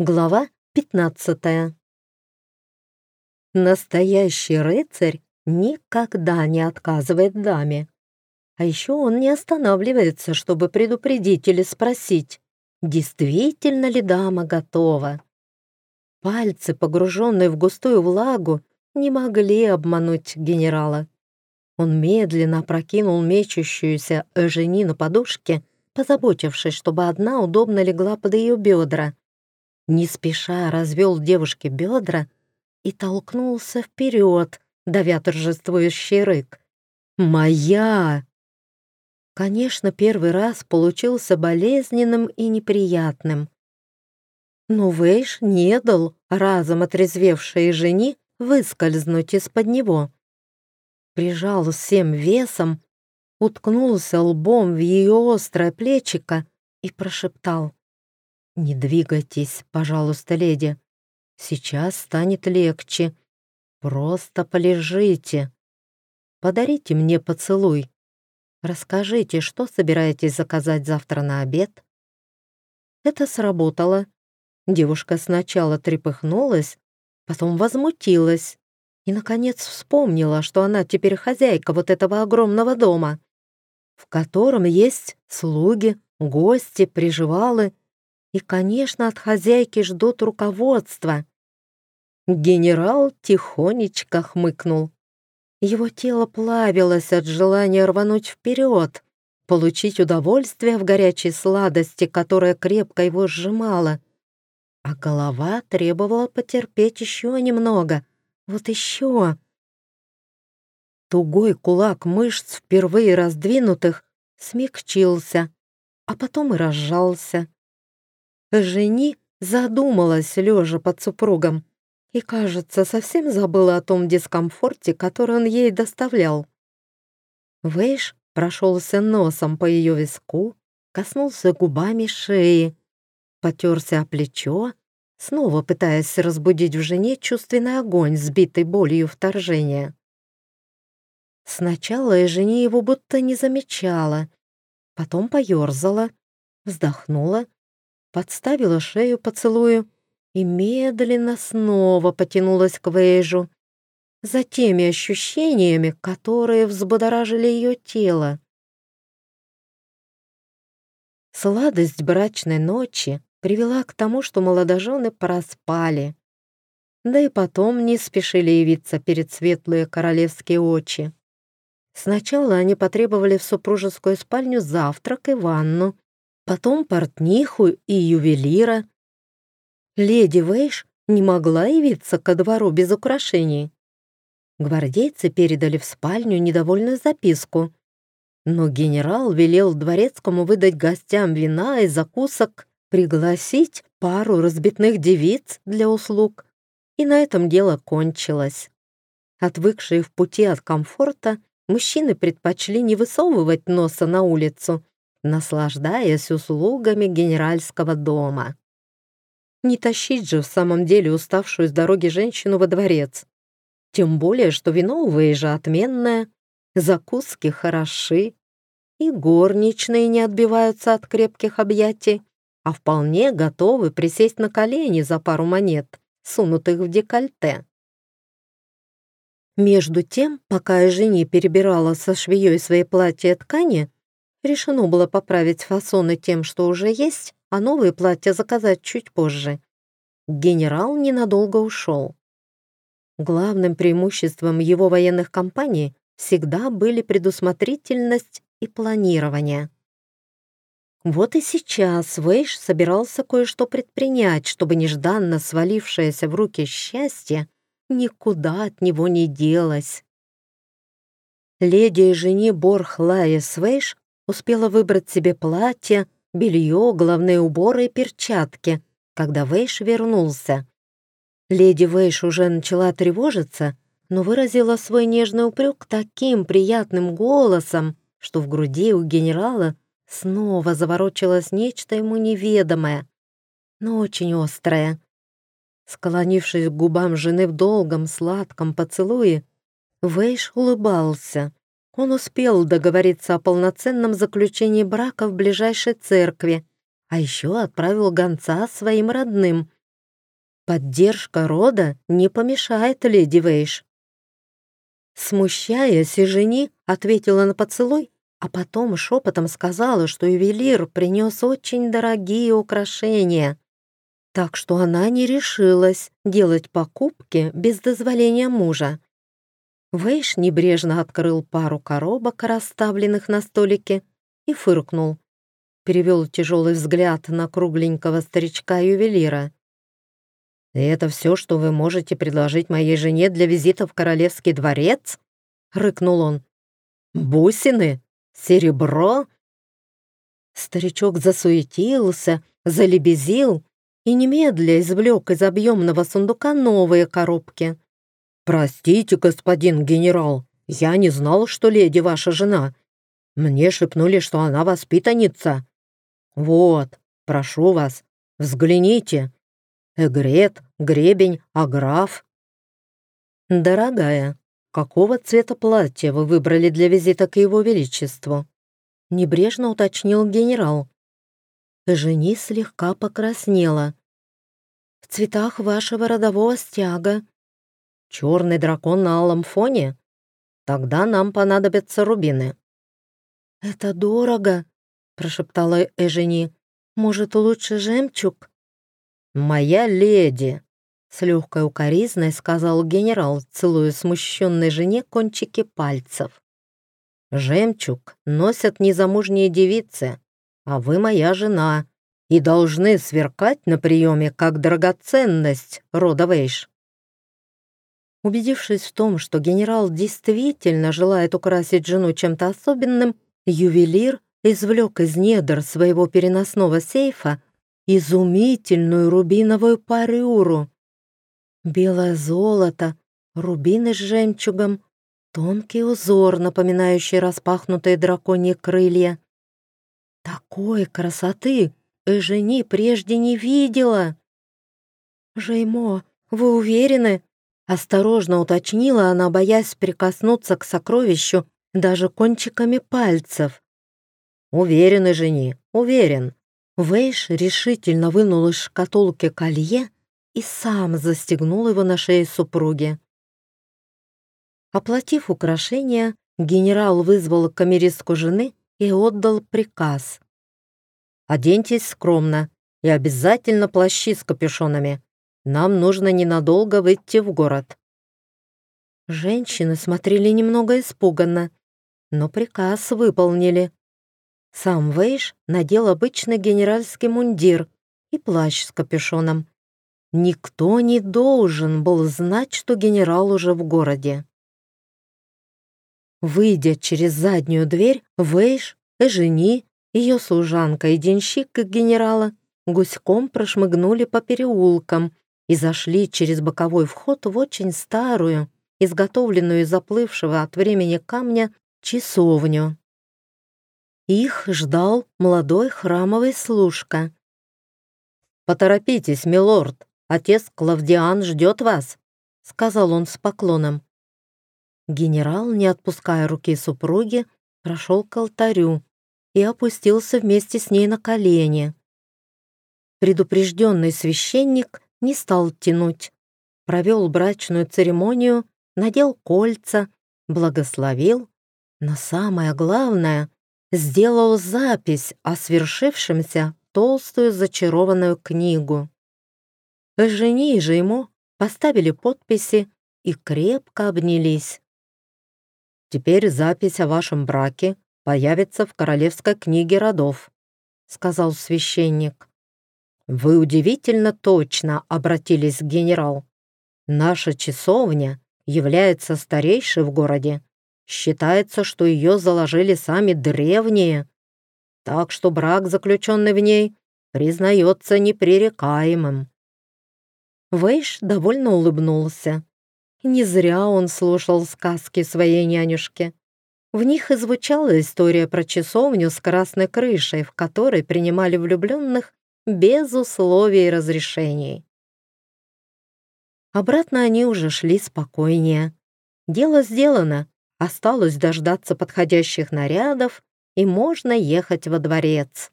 Глава 15 Настоящий рыцарь никогда не отказывает даме. А еще он не останавливается, чтобы предупредить или спросить, действительно ли дама готова. Пальцы, погруженные в густую влагу, не могли обмануть генерала. Он медленно опрокинул мечущуюся Эжени на подушке, позаботившись, чтобы одна удобно легла под ее бедра. Не спеша развел девушке бедра и толкнулся вперед, давя торжествующий рык. «Моя!» Конечно, первый раз получился болезненным и неприятным. Но Вейш не дал разом отрезвевшей жени выскользнуть из-под него прижал всем весом, уткнулся лбом в ее острое плечико и прошептал. «Не двигайтесь, пожалуйста, леди. Сейчас станет легче. Просто полежите. Подарите мне поцелуй. Расскажите, что собираетесь заказать завтра на обед?» Это сработало. Девушка сначала трепыхнулась, потом возмутилась и, наконец, вспомнила, что она теперь хозяйка вот этого огромного дома, в котором есть слуги, гости, приживалы, и, конечно, от хозяйки ждут руководства. Генерал тихонечко хмыкнул. Его тело плавилось от желания рвануть вперед, получить удовольствие в горячей сладости, которая крепко его сжимала. А голова требовала потерпеть еще немного — вот еще. Тугой кулак мышц, впервые раздвинутых, смягчился, а потом и разжался. Жени задумалась, лежа под супругом, и, кажется, совсем забыла о том дискомфорте, который он ей доставлял. Вейш прошелся носом по ее виску, коснулся губами шеи, потерся о плечо снова пытаясь разбудить в жене чувственный огонь, сбитый болью вторжения. Сначала и жене его будто не замечала, потом поерзала, вздохнула, подставила шею поцелую и медленно снова потянулась к Вейжу за теми ощущениями, которые взбудоражили ее тело. Сладость брачной ночи привела к тому, что молодожены проспали. Да и потом не спешили явиться перед светлые королевские очи. Сначала они потребовали в супружескую спальню завтрак и ванну, потом портниху и ювелира. Леди Вейш не могла явиться ко двору без украшений. Гвардейцы передали в спальню недовольную записку, но генерал велел дворецкому выдать гостям вина и закусок пригласить пару разбитных девиц для услуг, и на этом дело кончилось. Отвыкшие в пути от комфорта, мужчины предпочли не высовывать носа на улицу, наслаждаясь услугами генеральского дома. Не тащить же в самом деле уставшую с дороги женщину во дворец. Тем более, что вино у Вейжа отменное, закуски хороши, и горничные не отбиваются от крепких объятий а вполне готовы присесть на колени за пару монет, сунутых в декольте. Между тем, пока жени перебирала со швеей свои платья ткани, решено было поправить фасоны тем, что уже есть, а новые платья заказать чуть позже. Генерал ненадолго ушел. Главным преимуществом его военных кампаний всегда были предусмотрительность и планирование. Вот и сейчас Вейш собирался кое-что предпринять, чтобы нежданно свалившееся в руки счастье никуда от него не делось. Леди и жени Борх Лаис Вейш успела выбрать себе платье, белье, головные уборы и перчатки, когда Вейш вернулся. Леди Вейш уже начала тревожиться, но выразила свой нежный упрек таким приятным голосом, что в груди у генерала Снова заворочилось нечто ему неведомое, но очень острое. Склонившись к губам жены в долгом, сладком поцелуе, Вейш улыбался. Он успел договориться о полноценном заключении брака в ближайшей церкви, а еще отправил гонца своим родным, Поддержка рода не помешает леди Вейш. Смущаясь, и жени ответила на поцелуй, а потом шепотом сказала, что ювелир принес очень дорогие украшения, так что она не решилась делать покупки без дозволения мужа. Вейш небрежно открыл пару коробок, расставленных на столике, и фыркнул. Перевел тяжелый взгляд на кругленького старичка-ювелира. «И это все, что вы можете предложить моей жене для визита в королевский дворец?» — рыкнул он. «Бусины? Серебро?» Старичок засуетился, залебезил и немедля извлек из объемного сундука новые коробки. «Простите, господин генерал, я не знал, что леди ваша жена. Мне шепнули, что она воспитанница. Вот, прошу вас, взгляните. Эгрет, гребень, аграф». «Дорогая, какого цвета платья вы выбрали для визита к его величеству?» Небрежно уточнил генерал. Жени слегка покраснела. «В цветах вашего родового стяга», Черный дракон на алом фоне? Тогда нам понадобятся рубины». «Это дорого», — прошептала Эжени. «Может, лучше жемчуг?» «Моя леди», — с легкой укоризной сказал генерал, целуя смущенной жене кончики пальцев. «Жемчуг носят незамужние девицы, а вы моя жена и должны сверкать на приеме как драгоценность рода Вейш. Убедившись в том, что генерал действительно желает украсить жену чем-то особенным, ювелир извлек из недр своего переносного сейфа изумительную рубиновую парюру. Белое золото, рубины с жемчугом, тонкий узор, напоминающий распахнутые драконьи крылья. Такой красоты Эжени прежде не видела. «Жеймо, вы уверены?» Осторожно уточнила она, боясь прикоснуться к сокровищу даже кончиками пальцев. «Уверен, жени, уверен». Вейш решительно вынул из шкатулки колье и сам застегнул его на шее супруги. Оплатив украшения, генерал вызвал камеристку жены и отдал приказ. «Оденьтесь скромно и обязательно плащи с капюшонами. Нам нужно ненадолго выйти в город». Женщины смотрели немного испуганно, но приказ выполнили. Сам Вейш надел обычный генеральский мундир и плащ с капюшоном. Никто не должен был знать, что генерал уже в городе. Выйдя через заднюю дверь, Вейш, Эжени, ее служанка и денщик генерала гуськом прошмыгнули по переулкам, и зашли через боковой вход в очень старую, изготовленную из заплывшего от времени камня, часовню. Их ждал молодой храмовый служка. «Поторопитесь, милорд, отец Клавдиан ждет вас», — сказал он с поклоном. Генерал, не отпуская руки супруги, прошел к алтарю и опустился вместе с ней на колени. Предупрежденный священник не стал тянуть. Провел брачную церемонию, надел кольца, благословил, но самое главное, сделал запись о свершившемся толстую зачарованную книгу. Жени же ему поставили подписи и крепко обнялись. «Теперь запись о вашем браке появится в Королевской книге родов», сказал священник. «Вы удивительно точно обратились генерал. Наша часовня является старейшей в городе. Считается, что ее заложили сами древние. Так что брак, заключенный в ней, признается непререкаемым». Вейш довольно улыбнулся. Не зря он слушал сказки своей нянюшки. В них и звучала история про часовню с красной крышей, в которой принимали влюбленных без условий разрешений. Обратно они уже шли спокойнее. Дело сделано, осталось дождаться подходящих нарядов, и можно ехать во дворец.